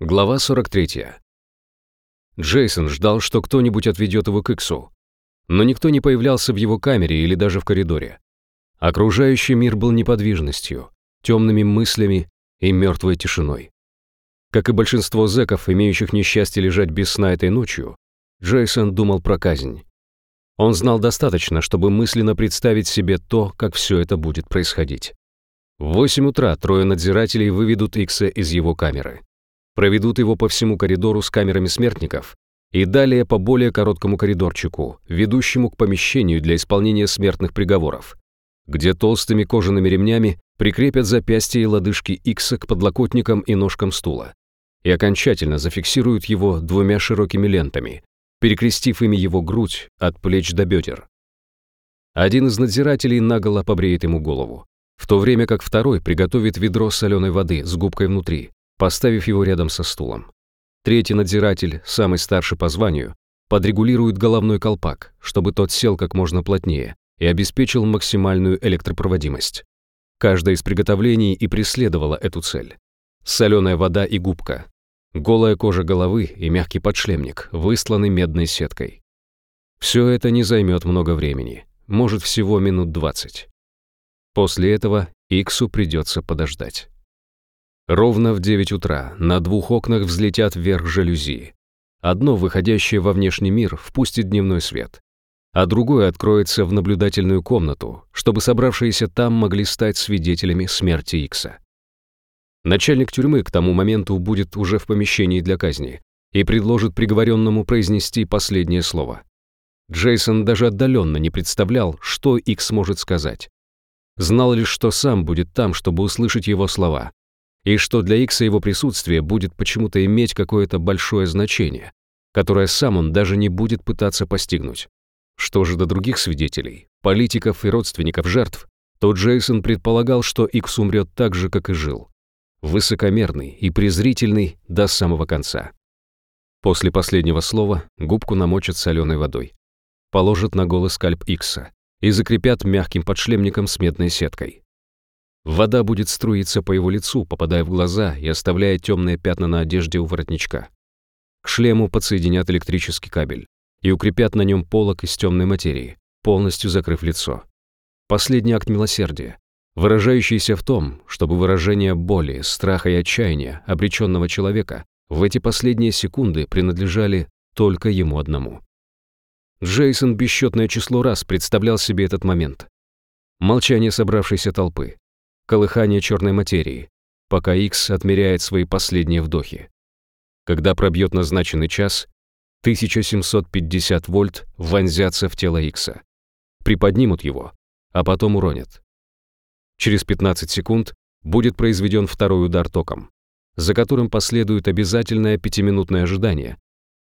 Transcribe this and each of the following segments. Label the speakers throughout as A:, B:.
A: Глава 43. Джейсон ждал, что кто-нибудь отведет его к Иксу, но никто не появлялся в его камере или даже в коридоре. Окружающий мир был неподвижностью, темными мыслями и мертвой тишиной. Как и большинство зэков, имеющих несчастье лежать без сна этой ночью, Джейсон думал про казнь. Он знал достаточно, чтобы мысленно представить себе то, как все это будет происходить. В 8 утра трое надзирателей выведут Икса из его камеры проведут его по всему коридору с камерами смертников и далее по более короткому коридорчику, ведущему к помещению для исполнения смертных приговоров, где толстыми кожаными ремнями прикрепят запястья и лодыжки Икса к подлокотникам и ножкам стула и окончательно зафиксируют его двумя широкими лентами, перекрестив ими его грудь от плеч до бедер. Один из надзирателей наголо побреет ему голову, в то время как второй приготовит ведро соленой воды с губкой внутри, поставив его рядом со стулом. Третий надзиратель, самый старший по званию, подрегулирует головной колпак, чтобы тот сел как можно плотнее и обеспечил максимальную электропроводимость. Каждое из приготовлений и преследовало эту цель. Соленая вода и губка, голая кожа головы и мягкий подшлемник, высланный медной сеткой. Все это не займет много времени, может всего минут 20. После этого Иксу придется подождать. Ровно в 9 утра на двух окнах взлетят вверх жалюзи. Одно, выходящее во внешний мир, впустит дневной свет, а другое откроется в наблюдательную комнату, чтобы собравшиеся там могли стать свидетелями смерти Икса. Начальник тюрьмы к тому моменту будет уже в помещении для казни и предложит приговоренному произнести последнее слово. Джейсон даже отдаленно не представлял, что Икс может сказать. Знал лишь, что сам будет там, чтобы услышать его слова, и что для Икса его присутствие будет почему-то иметь какое-то большое значение, которое сам он даже не будет пытаться постигнуть. Что же до других свидетелей, политиков и родственников жертв, то Джейсон предполагал, что Икс умрет так же, как и жил. Высокомерный и презрительный до самого конца. После последнего слова губку намочат соленой водой. Положат на голый скальп Икса и закрепят мягким подшлемником с медной сеткой. Вода будет струиться по его лицу, попадая в глаза и оставляя темные пятна на одежде у воротничка. К шлему подсоединят электрический кабель и укрепят на нем полок из темной материи, полностью закрыв лицо. Последний акт милосердия, выражающийся в том, чтобы выражение боли, страха и отчаяния обреченного человека в эти последние секунды принадлежали только ему одному. Джейсон бесчетное число раз представлял себе этот момент. Молчание собравшейся толпы, колыхание черной материи, пока X отмеряет свои последние вдохи. Когда пробьет назначенный час, 1750 вольт вонзятся в тело Икса. Приподнимут его, а потом уронят. Через 15 секунд будет произведен второй удар током, за которым последует обязательное пятиминутное ожидание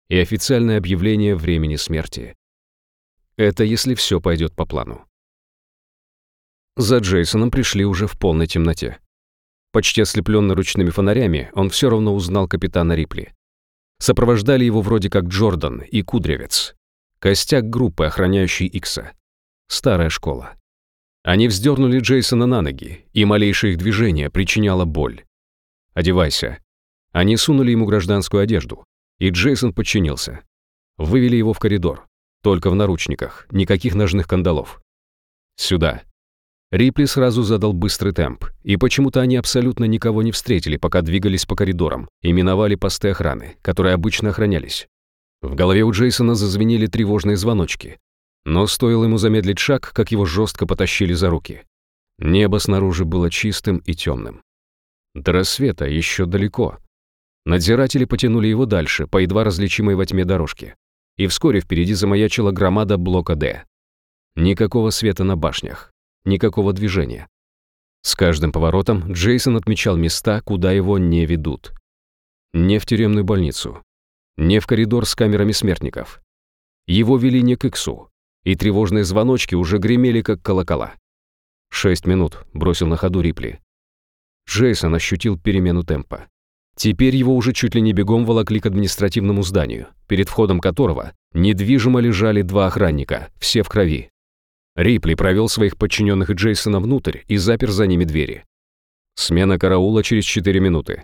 A: и официальное объявление времени смерти. Это если все пойдет по плану. За Джейсоном пришли уже в полной темноте. Почти ослепленный ручными фонарями, он все равно узнал капитана Рипли. Сопровождали его вроде как Джордан и Кудревец. Костяк группы, охраняющей Икса. Старая школа. Они вздернули Джейсона на ноги, и малейшее их движение причиняло боль. «Одевайся». Они сунули ему гражданскую одежду, и Джейсон подчинился. Вывели его в коридор. Только в наручниках, никаких ножных кандалов. «Сюда», Рипли сразу задал быстрый темп, и почему-то они абсолютно никого не встретили, пока двигались по коридорам и миновали посты охраны, которые обычно охранялись. В голове у Джейсона зазвенели тревожные звоночки, но стоило ему замедлить шаг, как его жестко потащили за руки. Небо снаружи было чистым и темным. До рассвета еще далеко. Надзиратели потянули его дальше, по едва различимой во тьме дорожке. И вскоре впереди замаячила громада блока «Д». Никакого света на башнях никакого движения. С каждым поворотом Джейсон отмечал места, куда его не ведут. Не в тюремную больницу, не в коридор с камерами смертников. Его вели не к Иксу, и тревожные звоночки уже гремели, как колокола. «Шесть минут», — бросил на ходу Рипли. Джейсон ощутил перемену темпа. Теперь его уже чуть ли не бегом волокли к административному зданию, перед входом которого недвижимо лежали два охранника, все в крови. Рипли провел своих подчиненных Джейсона внутрь и запер за ними двери. Смена караула через 4 минуты.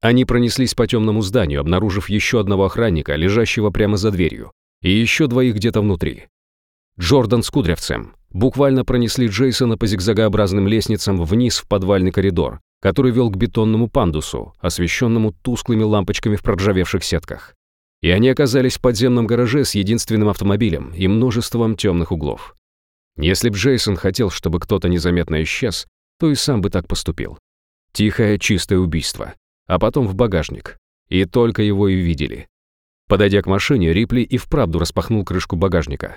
A: Они пронеслись по темному зданию, обнаружив еще одного охранника, лежащего прямо за дверью, и еще двоих где-то внутри. Джордан с Кудрявцем буквально пронесли Джейсона по зигзагообразным лестницам вниз в подвальный коридор, который вел к бетонному пандусу, освещенному тусклыми лампочками в проржавевших сетках. И они оказались в подземном гараже с единственным автомобилем и множеством темных углов. Если б Джейсон хотел, чтобы кто-то незаметно исчез, то и сам бы так поступил. Тихое, чистое убийство. А потом в багажник. И только его и видели. Подойдя к машине, Рипли и вправду распахнул крышку багажника.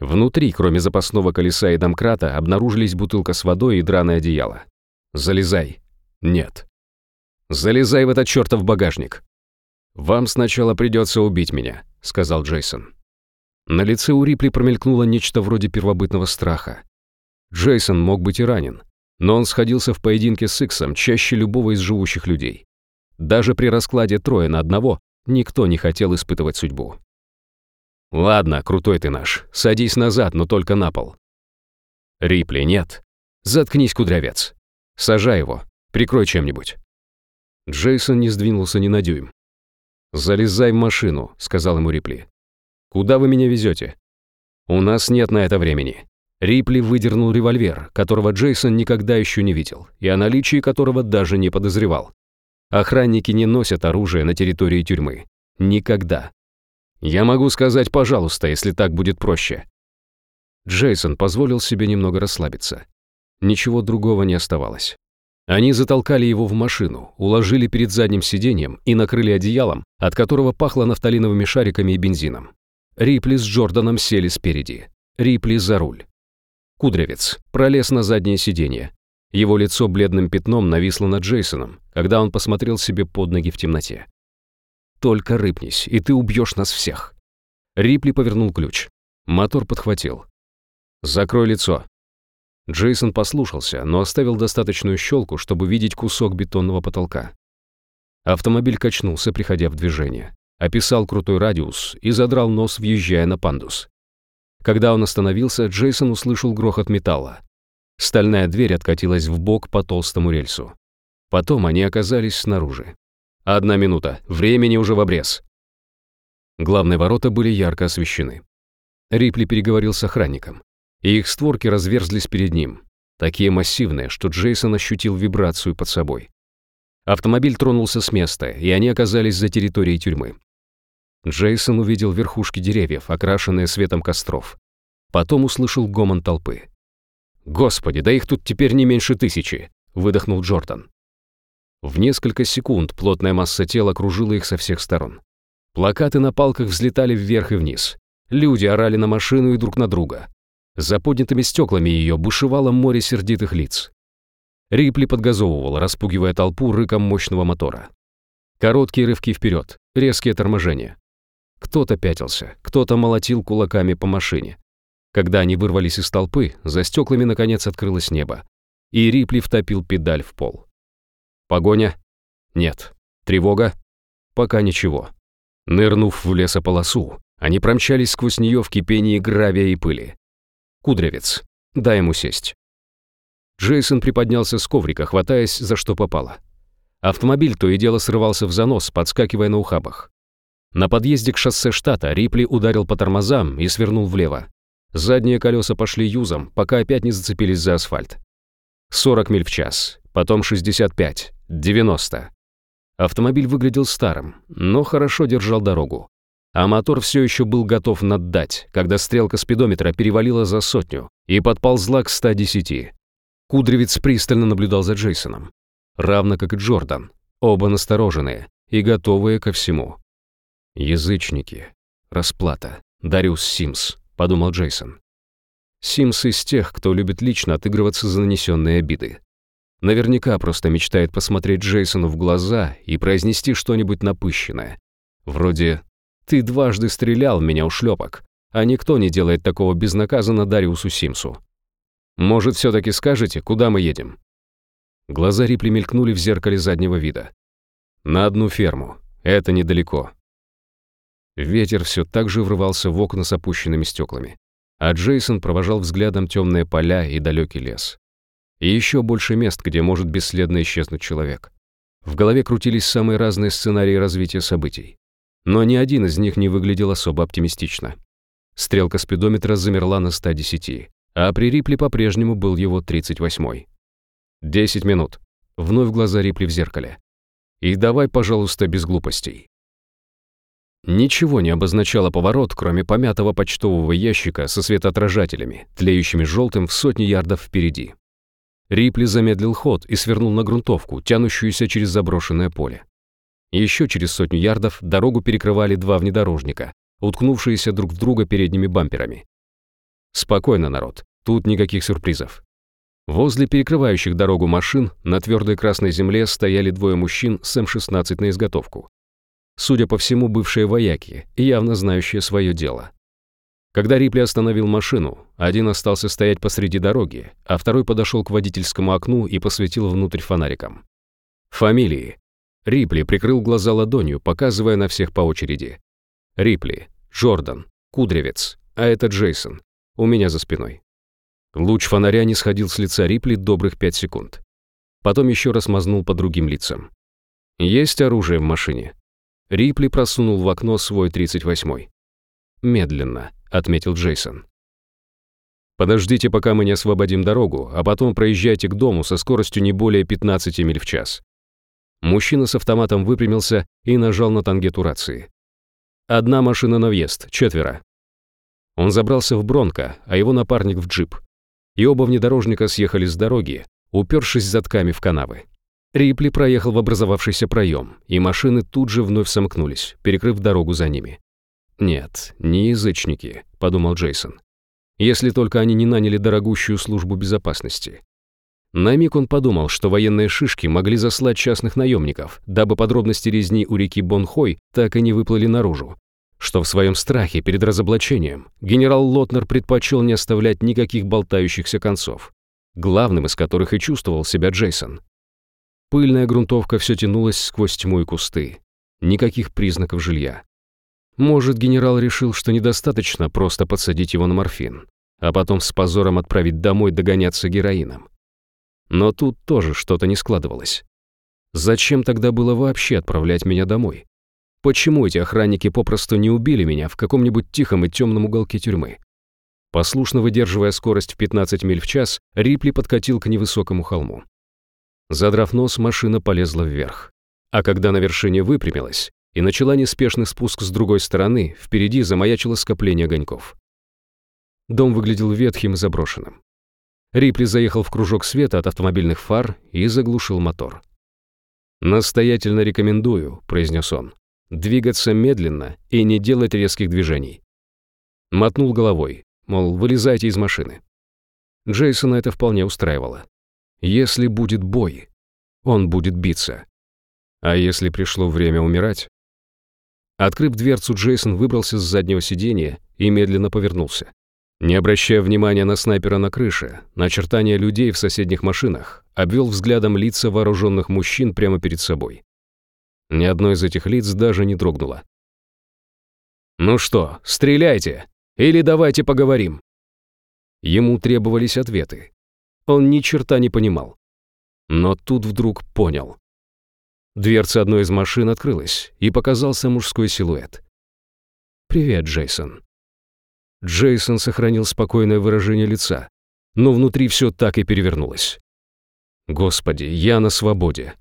A: Внутри, кроме запасного колеса и домкрата, обнаружились бутылка с водой и драное одеяло. «Залезай». «Нет». «Залезай в этот чертов багажник». «Вам сначала придется убить меня», — сказал Джейсон. На лице у Рипли промелькнуло нечто вроде первобытного страха. Джейсон мог быть и ранен, но он сходился в поединке с Иксом чаще любого из живущих людей. Даже при раскладе трое на одного никто не хотел испытывать судьбу. «Ладно, крутой ты наш, садись назад, но только на пол». «Рипли, нет. Заткнись, кудрявец. Сажай его, прикрой чем-нибудь». Джейсон не сдвинулся ни на дюйм. «Залезай в машину», — сказал ему Рипли. «Куда вы меня везете?» «У нас нет на это времени». Рипли выдернул револьвер, которого Джейсон никогда еще не видел, и о наличии которого даже не подозревал. Охранники не носят оружие на территории тюрьмы. Никогда. Я могу сказать «пожалуйста», если так будет проще. Джейсон позволил себе немного расслабиться. Ничего другого не оставалось. Они затолкали его в машину, уложили перед задним сиденьем и накрыли одеялом, от которого пахло нафталиновыми шариками и бензином. Рипли с Джорданом сели спереди. Рипли за руль. Кудрявец пролез на заднее сиденье. Его лицо бледным пятном нависло над Джейсоном, когда он посмотрел себе под ноги в темноте. «Только рыпнись, и ты убьешь нас всех». Рипли повернул ключ. Мотор подхватил. «Закрой лицо». Джейсон послушался, но оставил достаточную щелку, чтобы видеть кусок бетонного потолка. Автомобиль качнулся, приходя в движение описал крутой радиус и задрал нос, въезжая на пандус. Когда он остановился, Джейсон услышал грохот металла. Стальная дверь откатилась в бок по толстому рельсу. Потом они оказались снаружи. Одна минута, времени уже в обрез. Главные ворота были ярко освещены. Рипли переговорил с охранником, и их створки разверзлись перед ним, такие массивные, что Джейсон ощутил вибрацию под собой. Автомобиль тронулся с места, и они оказались за территорией тюрьмы. Джейсон увидел верхушки деревьев, окрашенные светом костров. Потом услышал гомон толпы. «Господи, да их тут теперь не меньше тысячи!» — выдохнул Джордан. В несколько секунд плотная масса тела окружила их со всех сторон. Плакаты на палках взлетали вверх и вниз. Люди орали на машину и друг на друга. За поднятыми стеклами ее бушевало море сердитых лиц. Рипли подгазовывал, распугивая толпу рыком мощного мотора. Короткие рывки вперед, резкие торможения. Кто-то пятился, кто-то молотил кулаками по машине. Когда они вырвались из толпы, за стеклами наконец открылось небо, и Рипли втопил педаль в пол. Погоня? Нет. Тревога? Пока ничего. Нырнув в лесополосу, они промчались сквозь нее в кипении гравия и пыли. Кудрявец. Дай ему сесть. Джейсон приподнялся с коврика, хватаясь за что попало. Автомобиль то и дело срывался в занос, подскакивая на ухабах. На подъезде к шоссе штата Рипли ударил по тормозам и свернул влево. Задние колеса пошли юзом, пока опять не зацепились за асфальт. 40 миль в час, потом 65, 90. Автомобиль выглядел старым, но хорошо держал дорогу. А мотор все еще был готов наддать, когда стрелка спидометра перевалила за сотню и подползла к 110. Кудревец пристально наблюдал за Джейсоном. Равно как и Джордан. Оба настороженные и готовые ко всему. «Язычники. Расплата. Дариус Симс», — подумал Джейсон. Симс из тех, кто любит лично отыгрываться за нанесенные обиды. Наверняка просто мечтает посмотреть Джейсону в глаза и произнести что-нибудь напыщенное. Вроде «Ты дважды стрелял меня у шлепок, а никто не делает такого безнаказанно Дариусу Симсу. Может, все-таки скажете, куда мы едем?» Глаза Рипли мелькнули в зеркале заднего вида. «На одну ферму. Это недалеко. Ветер все так же врывался в окна с опущенными стеклами, а Джейсон провожал взглядом темные поля и далекий лес. И еще больше мест, где может бесследно исчезнуть человек. В голове крутились самые разные сценарии развития событий. Но ни один из них не выглядел особо оптимистично. Стрелка спидометра замерла на 110, а при Рипли по-прежнему был его 38-й. «Десять минут». Вновь глаза Рипли в зеркале. «И давай, пожалуйста, без глупостей». Ничего не обозначало поворот, кроме помятого почтового ящика со светоотражателями, тлеющими желтым в сотни ярдов впереди. Рипли замедлил ход и свернул на грунтовку, тянущуюся через заброшенное поле. Еще через сотню ярдов дорогу перекрывали два внедорожника, уткнувшиеся друг в друга передними бамперами. Спокойно, народ, тут никаких сюрпризов. Возле перекрывающих дорогу машин на твердой красной земле стояли двое мужчин с М-16 на изготовку. Судя по всему, бывшие вояки, явно знающие свое дело. Когда Рипли остановил машину, один остался стоять посреди дороги, а второй подошел к водительскому окну и посветил внутрь фонариком. Фамилии. Рипли прикрыл глаза ладонью, показывая на всех по очереди. Рипли, Джордан, Кудревец, а это Джейсон. У меня за спиной. Луч фонаря не сходил с лица Рипли добрых пять секунд. Потом еще раз мазнул по другим лицам. «Есть оружие в машине?» Рипли просунул в окно свой 38-й. «Медленно», — отметил Джейсон. «Подождите, пока мы не освободим дорогу, а потом проезжайте к дому со скоростью не более 15 миль в час». Мужчина с автоматом выпрямился и нажал на тангету рации. «Одна машина на въезд, четверо». Он забрался в Бронко, а его напарник в джип и оба внедорожника съехали с дороги, упершись затками в канавы. Рипли проехал в образовавшийся проем, и машины тут же вновь сомкнулись, перекрыв дорогу за ними. «Нет, не язычники», — подумал Джейсон. «Если только они не наняли дорогущую службу безопасности». На миг он подумал, что военные шишки могли заслать частных наемников, дабы подробности резни у реки Бонхой так и не выплыли наружу, что в своем страхе перед разоблачением генерал Лотнер предпочел не оставлять никаких болтающихся концов, главным из которых и чувствовал себя Джейсон. Пыльная грунтовка все тянулась сквозь тьму и кусты. Никаких признаков жилья. Может, генерал решил, что недостаточно просто подсадить его на морфин, а потом с позором отправить домой догоняться героином. Но тут тоже что-то не складывалось. Зачем тогда было вообще отправлять меня домой? Почему эти охранники попросту не убили меня в каком-нибудь тихом и темном уголке тюрьмы? Послушно выдерживая скорость в 15 миль в час, Рипли подкатил к невысокому холму. Задрав нос, машина полезла вверх. А когда на вершине выпрямилась и начала неспешный спуск с другой стороны, впереди замаячило скопление огоньков. Дом выглядел ветхим и заброшенным. Рипли заехал в кружок света от автомобильных фар и заглушил мотор. «Настоятельно рекомендую», — произнес он двигаться медленно и не делать резких движений. Мотнул головой, мол, вылезайте из машины. Джейсона это вполне устраивало. Если будет бой, он будет биться. А если пришло время умирать? Открыв дверцу, Джейсон выбрался с заднего сиденья и медленно повернулся. Не обращая внимания на снайпера на крыше, на очертания людей в соседних машинах, обвел взглядом лица вооруженных мужчин прямо перед собой. Ни одно из этих лиц даже не дрогнуло. «Ну что, стреляйте! Или давайте поговорим!» Ему требовались ответы. Он ни черта не понимал. Но тут вдруг понял. Дверца одной из машин открылась, и показался мужской силуэт. «Привет, Джейсон». Джейсон сохранил спокойное выражение лица, но внутри все так и перевернулось. «Господи, я на свободе.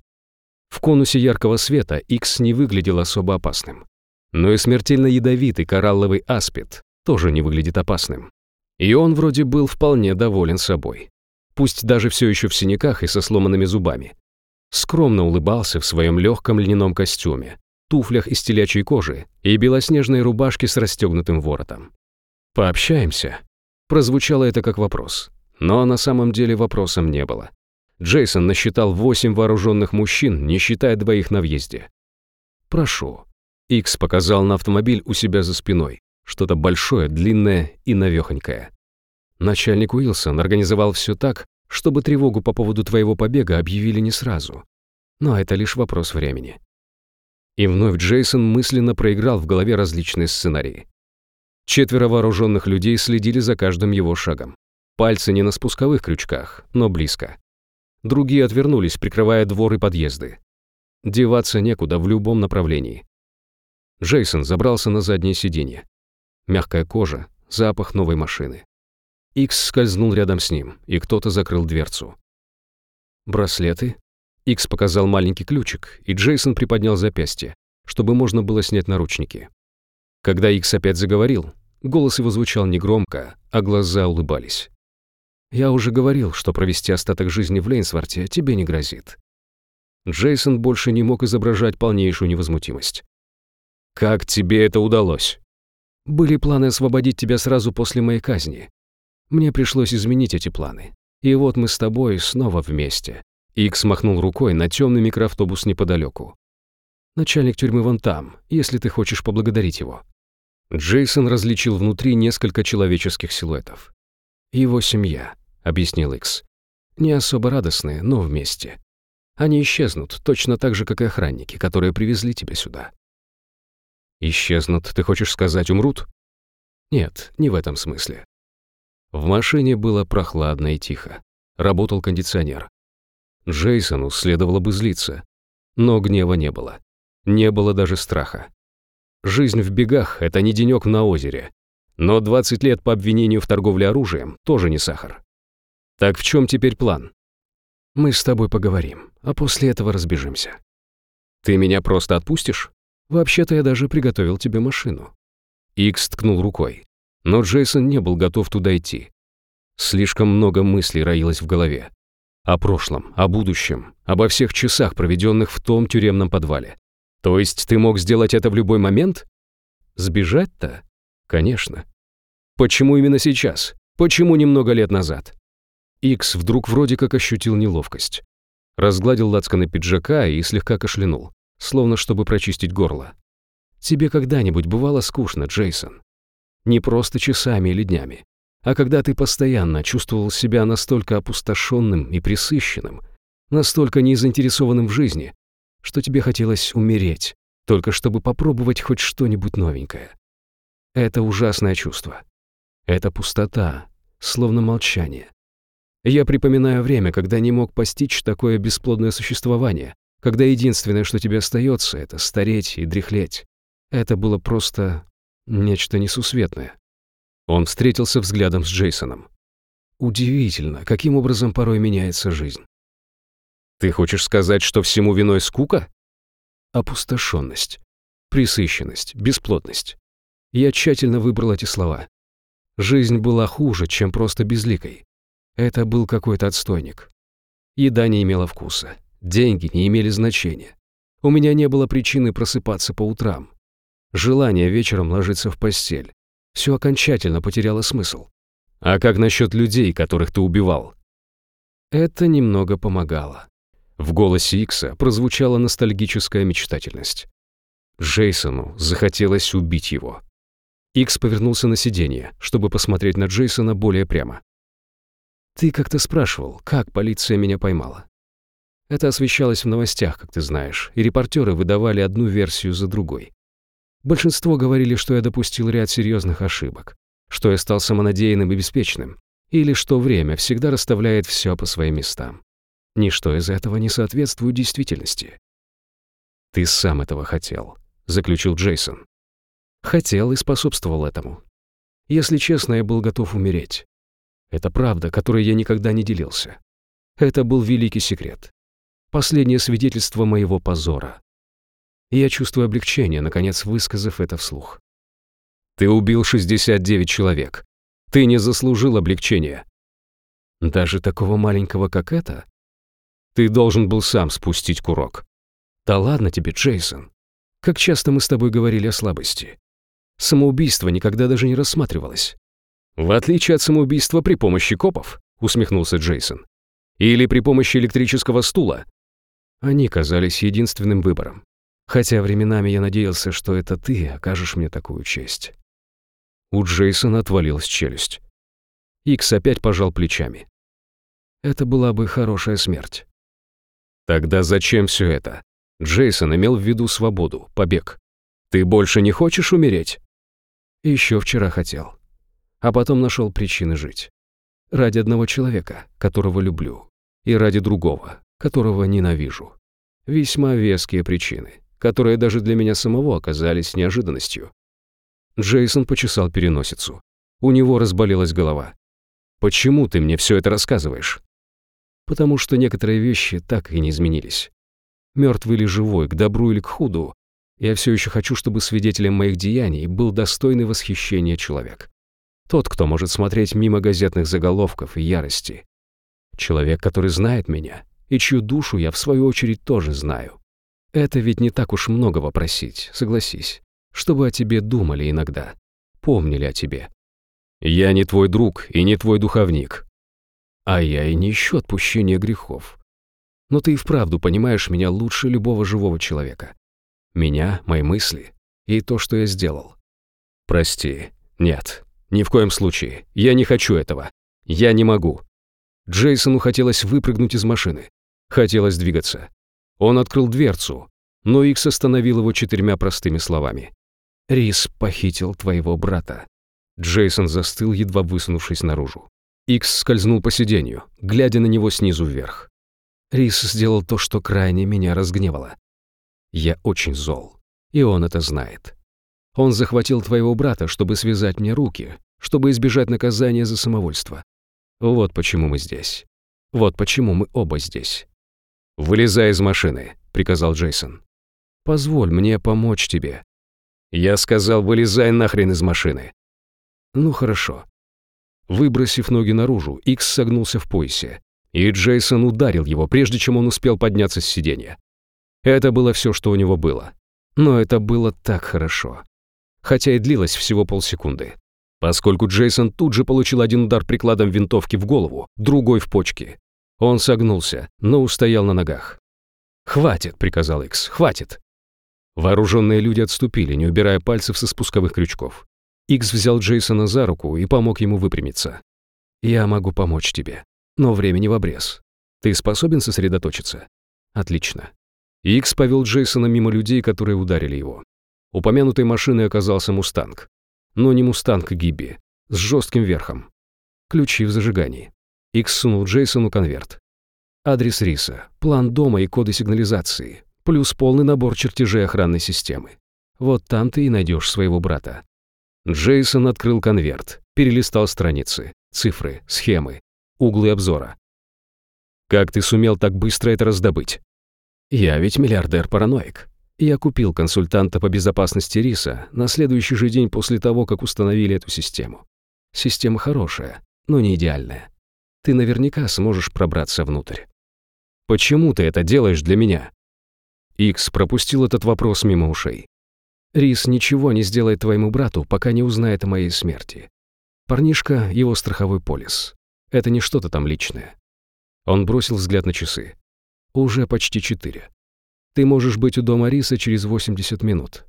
A: В конусе яркого света X не выглядел особо опасным. Но и смертельно ядовитый коралловый аспид тоже не выглядит опасным. И он вроде был вполне доволен собой. Пусть даже все еще в синяках и со сломанными зубами. Скромно улыбался в своем легком льняном костюме, туфлях из телячьей кожи и белоснежной рубашке с расстегнутым воротом. «Пообщаемся?» Прозвучало это как вопрос, но на самом деле вопросом не было. Джейсон насчитал восемь вооруженных мужчин, не считая двоих на въезде. «Прошу». Икс показал на автомобиль у себя за спиной. Что-то большое, длинное и навехонькое. Начальник Уилсон организовал все так, чтобы тревогу по поводу твоего побега объявили не сразу. Но это лишь вопрос времени. И вновь Джейсон мысленно проиграл в голове различные сценарии. Четверо вооруженных людей следили за каждым его шагом. Пальцы не на спусковых крючках, но близко. Другие отвернулись, прикрывая двор и подъезды. Деваться некуда в любом направлении. Джейсон забрался на заднее сиденье. Мягкая кожа, запах новой машины. Икс скользнул рядом с ним, и кто-то закрыл дверцу. «Браслеты?» Икс показал маленький ключик, и Джейсон приподнял запястье, чтобы можно было снять наручники. Когда Икс опять заговорил, голос его звучал негромко, а глаза улыбались. «Я уже говорил, что провести остаток жизни в Лейнсворте тебе не грозит». Джейсон больше не мог изображать полнейшую невозмутимость. «Как тебе это удалось?» «Были планы освободить тебя сразу после моей казни. Мне пришлось изменить эти планы. И вот мы с тобой снова вместе. Икс махнул рукой на темный микроавтобус неподалеку. «Начальник тюрьмы вон там, если ты хочешь поблагодарить его». Джейсон различил внутри несколько человеческих силуэтов. «Его семья», — объяснил Икс. «Не особо радостные, но вместе. Они исчезнут, точно так же, как и охранники, которые привезли тебя сюда». «Исчезнут, ты хочешь сказать, умрут?» «Нет, не в этом смысле». В машине было прохладно и тихо. Работал кондиционер. Джейсону следовало бы злиться. Но гнева не было. Не было даже страха. Жизнь в бегах — это не денек на озере. Но 20 лет по обвинению в торговле оружием тоже не сахар. Так в чем теперь план? Мы с тобой поговорим, а после этого разбежимся. Ты меня просто отпустишь? Вообще-то я даже приготовил тебе машину. Икс ткнул рукой. Но Джейсон не был готов туда идти. Слишком много мыслей роилось в голове. О прошлом, о будущем, обо всех часах, проведенных в том тюремном подвале. То есть ты мог сделать это в любой момент? Сбежать-то? Конечно. Почему именно сейчас? Почему немного лет назад? Икс вдруг вроде как ощутил неловкость. Разгладил лацканы пиджака и слегка кашлянул, словно чтобы прочистить горло. «Тебе когда-нибудь бывало скучно, Джейсон? Не просто часами или днями, а когда ты постоянно чувствовал себя настолько опустошенным и присыщенным, настолько незаинтересованным в жизни, что тебе хотелось умереть, только чтобы попробовать хоть что-нибудь новенькое. Это ужасное чувство. Это пустота, словно молчание. Я припоминаю время, когда не мог постичь такое бесплодное существование, когда единственное, что тебе остается, это стареть и дряхлеть. Это было просто нечто несусветное. Он встретился взглядом с Джейсоном. Удивительно, каким образом порой меняется жизнь. Ты хочешь сказать, что всему виной скука? Опустошенность, присыщенность, бесплотность. Я тщательно выбрал эти слова. Жизнь была хуже, чем просто безликой. Это был какой-то отстойник. Еда не имела вкуса, деньги не имели значения. У меня не было причины просыпаться по утрам. Желание вечером ложиться в постель все окончательно потеряло смысл. А как насчет людей, которых ты убивал? Это немного помогало. В голосе Икса прозвучала ностальгическая мечтательность. Джейсону захотелось убить его. Икс повернулся на сиденье, чтобы посмотреть на Джейсона более прямо. «Ты как-то спрашивал, как полиция меня поймала?» Это освещалось в новостях, как ты знаешь, и репортеры выдавали одну версию за другой. Большинство говорили, что я допустил ряд серьезных ошибок, что я стал самонадеянным и беспечным, или что время всегда расставляет все по своим местам. Ничто из этого не соответствует действительности. «Ты сам этого хотел», — заключил Джейсон. «Хотел и способствовал этому. Если честно, я был готов умереть. Это правда, которой я никогда не делился. Это был великий секрет. Последнее свидетельство моего позора я чувствую облегчение, наконец высказав это вслух. «Ты убил 69 человек. Ты не заслужил облегчения». «Даже такого маленького, как это?» «Ты должен был сам спустить курок». «Да ладно тебе, Джейсон. Как часто мы с тобой говорили о слабости. Самоубийство никогда даже не рассматривалось». «В отличие от самоубийства при помощи копов», — усмехнулся Джейсон. «Или при помощи электрического стула». Они казались единственным выбором. Хотя временами я надеялся, что это ты окажешь мне такую честь. У Джейсона отвалилась челюсть. Икс опять пожал плечами. Это была бы хорошая смерть. Тогда зачем все это? Джейсон имел в виду свободу, побег. Ты больше не хочешь умереть? Еще вчера хотел. А потом нашел причины жить. Ради одного человека, которого люблю. И ради другого, которого ненавижу. Весьма веские причины, которые даже для меня самого оказались неожиданностью. Джейсон почесал переносицу. У него разболелась голова. «Почему ты мне все это рассказываешь?» «Потому что некоторые вещи так и не изменились. Мертвый или живой, к добру или к худу, я все еще хочу, чтобы свидетелем моих деяний был достойный восхищения человек. Тот, кто может смотреть мимо газетных заголовков и ярости. Человек, который знает меня, и чью душу я, в свою очередь, тоже знаю. Это ведь не так уж многого просить, согласись, чтобы о тебе думали иногда, помнили о тебе. Я не твой друг и не твой духовник. А я и не ищу отпущения грехов. Но ты и вправду понимаешь меня лучше любого живого человека. Меня, мои мысли и то, что я сделал. Прости, нет, ни в коем случае, я не хочу этого. Я не могу. Джейсону хотелось выпрыгнуть из машины. Хотелось двигаться. Он открыл дверцу, но Икс остановил его четырьмя простыми словами. «Рис похитил твоего брата». Джейсон застыл, едва высунувшись наружу. Икс скользнул по сиденью, глядя на него снизу вверх. Рис сделал то, что крайне меня разгневало. Я очень зол, и он это знает. Он захватил твоего брата, чтобы связать мне руки, чтобы избежать наказания за самовольство. Вот почему мы здесь. Вот почему мы оба здесь. «Вылезай из машины», — приказал Джейсон. «Позволь мне помочь тебе». Я сказал, вылезай нахрен из машины. Ну хорошо. Выбросив ноги наружу, Икс согнулся в поясе, и Джейсон ударил его, прежде чем он успел подняться с сиденья. Это было все, что у него было. Но это было так хорошо. Хотя и длилось всего полсекунды. Поскольку Джейсон тут же получил один удар прикладом винтовки в голову, другой в почки. Он согнулся, но устоял на ногах. «Хватит», — приказал Икс, — «хватит». Вооруженные люди отступили, не убирая пальцев со спусковых крючков. Икс взял Джейсона за руку и помог ему выпрямиться. «Я могу помочь тебе, но времени в обрез. Ты способен сосредоточиться?» «Отлично». Икс повел Джейсона мимо людей, которые ударили его. Упомянутой машиной оказался «Мустанг» но не мустанг Гибби, с жестким верхом. Ключи в зажигании. Икс сунул Джейсону конверт. Адрес риса, план дома и коды сигнализации, плюс полный набор чертежей охранной системы. Вот там ты и найдешь своего брата. Джейсон открыл конверт, перелистал страницы, цифры, схемы, углы обзора. «Как ты сумел так быстро это раздобыть?» «Я ведь миллиардер-параноик. Я купил консультанта по безопасности риса на следующий же день после того, как установили эту систему. Система хорошая, но не идеальная. Ты наверняка сможешь пробраться внутрь. Почему ты это делаешь для меня? Икс пропустил этот вопрос мимо ушей. Рис ничего не сделает твоему брату, пока не узнает о моей смерти. Парнишка — его страховой полис. Это не что-то там личное. Он бросил взгляд на часы. Уже почти четыре. Ты можешь быть у дома Риса через 80 минут.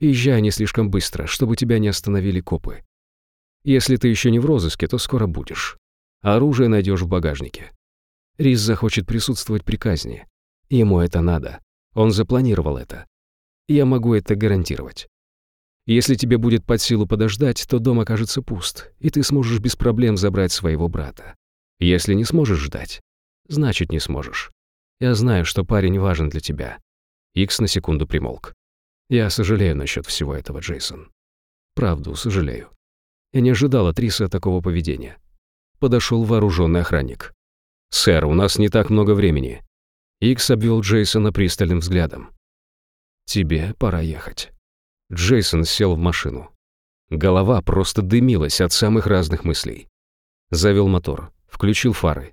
A: Езжай не слишком быстро, чтобы тебя не остановили копы. Если ты еще не в розыске, то скоро будешь. Оружие найдешь в багажнике. Рис захочет присутствовать при казни. Ему это надо. Он запланировал это. Я могу это гарантировать. Если тебе будет под силу подождать, то дом окажется пуст, и ты сможешь без проблем забрать своего брата. Если не сможешь ждать, значит, не сможешь. Я знаю, что парень важен для тебя». Икс на секунду примолк. «Я сожалею насчет всего этого, Джейсон. Правду, сожалею. Я не ожидал от Риса такого поведения». Подошел вооруженный охранник. «Сэр, у нас не так много времени». Икс обвел Джейсона пристальным взглядом. «Тебе пора ехать». Джейсон сел в машину. Голова просто дымилась от самых разных мыслей. Завел мотор, включил фары,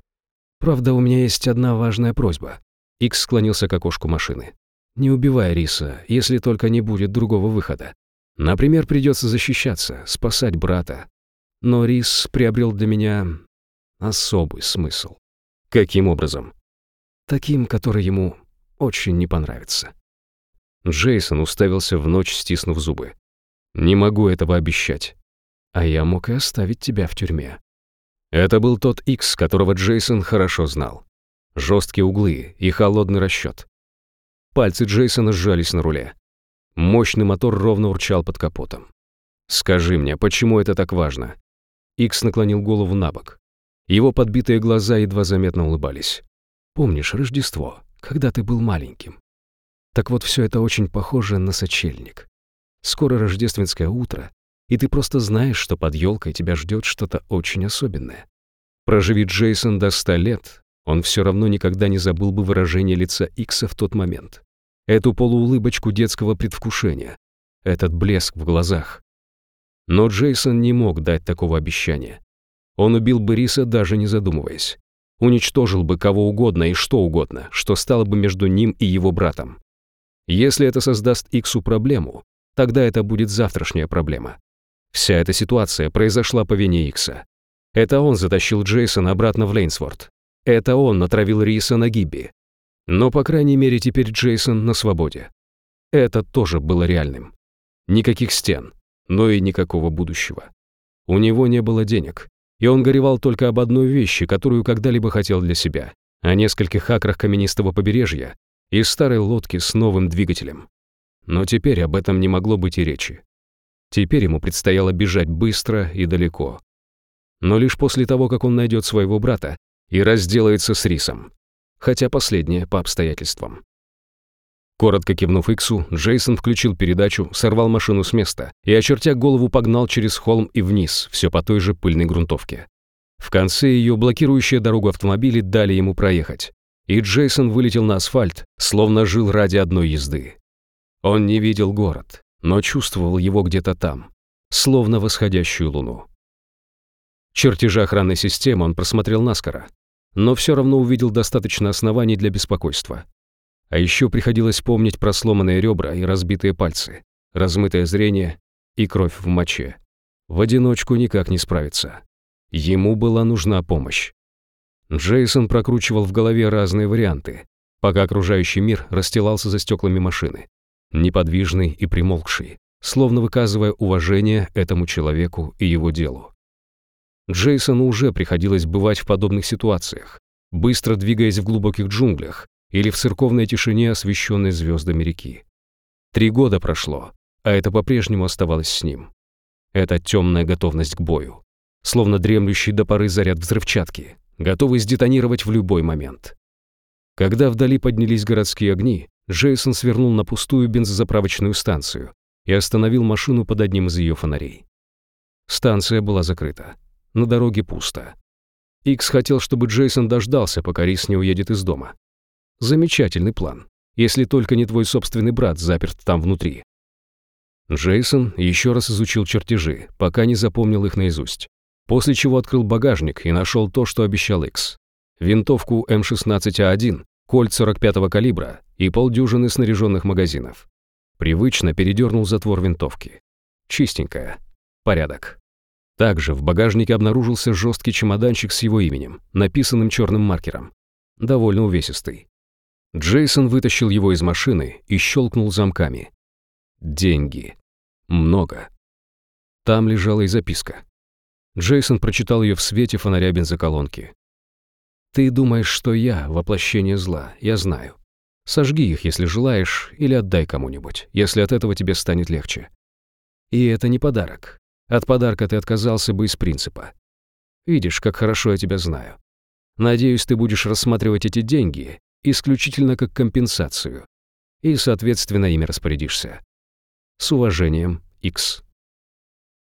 A: Правда, у меня есть одна важная просьба. Икс склонился к окошку машины. Не убивай Риса, если только не будет другого выхода. Например, придется защищаться, спасать брата. Но Рис приобрел для меня особый смысл. Каким образом? Таким, который ему очень не понравится. Джейсон уставился в ночь, стиснув зубы. «Не могу этого обещать. А я мог и оставить тебя в тюрьме. Это был тот X, которого Джейсон хорошо знал. Жесткие углы и холодный расчет. Пальцы Джейсона сжались на руле. Мощный мотор ровно урчал под капотом. «Скажи мне, почему это так важно?» Икс наклонил голову на бок. Его подбитые глаза едва заметно улыбались. «Помнишь Рождество, когда ты был маленьким. Так вот, все это очень похоже на сочельник. Скоро рождественское утро, и ты просто знаешь, что под елкой тебя ждет что-то очень особенное. Проживи Джейсон до ста лет, он все равно никогда не забыл бы выражение лица Икса в тот момент. Эту полуулыбочку детского предвкушения, этот блеск в глазах. Но Джейсон не мог дать такого обещания. Он убил бы Риса, даже не задумываясь. Уничтожил бы кого угодно и что угодно, что стало бы между ним и его братом. Если это создаст Иксу проблему, тогда это будет завтрашняя проблема. Вся эта ситуация произошла по вине Икса. Это он затащил Джейсона обратно в Лейнсворт. Это он натравил Риса на Гибби. Но, по крайней мере, теперь Джейсон на свободе. Это тоже было реальным. Никаких стен, но и никакого будущего. У него не было денег, и он горевал только об одной вещи, которую когда-либо хотел для себя, о нескольких акрах каменистого побережья и старой лодке с новым двигателем. Но теперь об этом не могло быть и речи. Теперь ему предстояло бежать быстро и далеко. Но лишь после того, как он найдет своего брата и разделается с Рисом. Хотя последнее по обстоятельствам. Коротко кивнув Иксу, Джейсон включил передачу, сорвал машину с места и, очертя голову, погнал через холм и вниз, все по той же пыльной грунтовке. В конце ее блокирующая дорогу автомобили дали ему проехать, и Джейсон вылетел на асфальт, словно жил ради одной езды. Он не видел город, но чувствовал его где-то там, словно восходящую луну. Чертежи охранной системы он просмотрел наскоро, но все равно увидел достаточно оснований для беспокойства. А еще приходилось помнить про сломанные ребра и разбитые пальцы, размытое зрение и кровь в моче. В одиночку никак не справиться. Ему была нужна помощь. Джейсон прокручивал в голове разные варианты, пока окружающий мир расстилался за стеклами машины, неподвижный и примолкший, словно выказывая уважение этому человеку и его делу. Джейсону уже приходилось бывать в подобных ситуациях, быстро двигаясь в глубоких джунглях, или в церковной тишине, освещенной звездами реки. Три года прошло, а это по-прежнему оставалось с ним. Это темная готовность к бою, словно дремлющий до поры заряд взрывчатки, готовый сдетонировать в любой момент. Когда вдали поднялись городские огни, Джейсон свернул на пустую бензозаправочную станцию и остановил машину под одним из ее фонарей. Станция была закрыта. На дороге пусто. Икс хотел, чтобы Джейсон дождался, пока Рис не уедет из дома. Замечательный план, если только не твой собственный брат заперт там внутри. Джейсон еще раз изучил чертежи, пока не запомнил их наизусть. После чего открыл багажник и нашел то, что обещал Икс. Винтовку М16А1, кольт 45-го калибра и полдюжины снаряженных магазинов. Привычно передернул затвор винтовки. Чистенькая. Порядок. Также в багажнике обнаружился жесткий чемоданчик с его именем, написанным черным маркером. Довольно увесистый. Джейсон вытащил его из машины и щелкнул замками. Деньги. Много. Там лежала и записка. Джейсон прочитал ее в свете фонаря бензоколонки. «Ты думаешь, что я — воплощение зла, я знаю. Сожги их, если желаешь, или отдай кому-нибудь, если от этого тебе станет легче. И это не подарок. От подарка ты отказался бы из принципа. Видишь, как хорошо я тебя знаю. Надеюсь, ты будешь рассматривать эти деньги исключительно как компенсацию, и, соответственно, ими распорядишься. С уважением, X.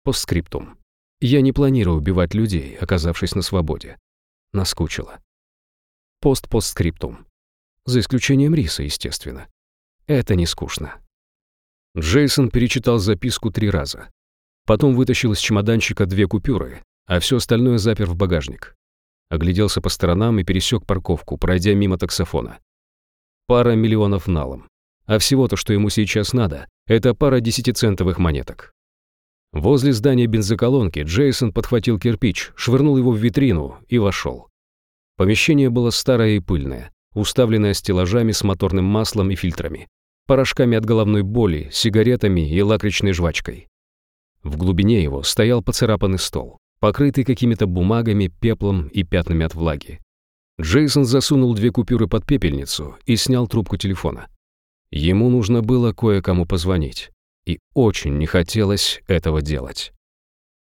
A: Постскриптум. Я не планирую убивать людей, оказавшись на свободе. Наскучило. Пост-постскриптум. За исключением риса, естественно. Это не скучно. Джейсон перечитал записку три раза. Потом вытащил из чемоданчика две купюры, а все остальное запер в багажник огляделся по сторонам и пересек парковку, пройдя мимо таксофона. Пара миллионов налом. А всего-то, что ему сейчас надо, это пара десятицентовых монеток. Возле здания бензоколонки Джейсон подхватил кирпич, швырнул его в витрину и вошел. Помещение было старое и пыльное, уставленное стеллажами с моторным маслом и фильтрами, порошками от головной боли, сигаретами и лакричной жвачкой. В глубине его стоял поцарапанный стол покрытый какими-то бумагами, пеплом и пятнами от влаги. Джейсон засунул две купюры под пепельницу и снял трубку телефона. Ему нужно было кое-кому позвонить, и очень не хотелось этого делать.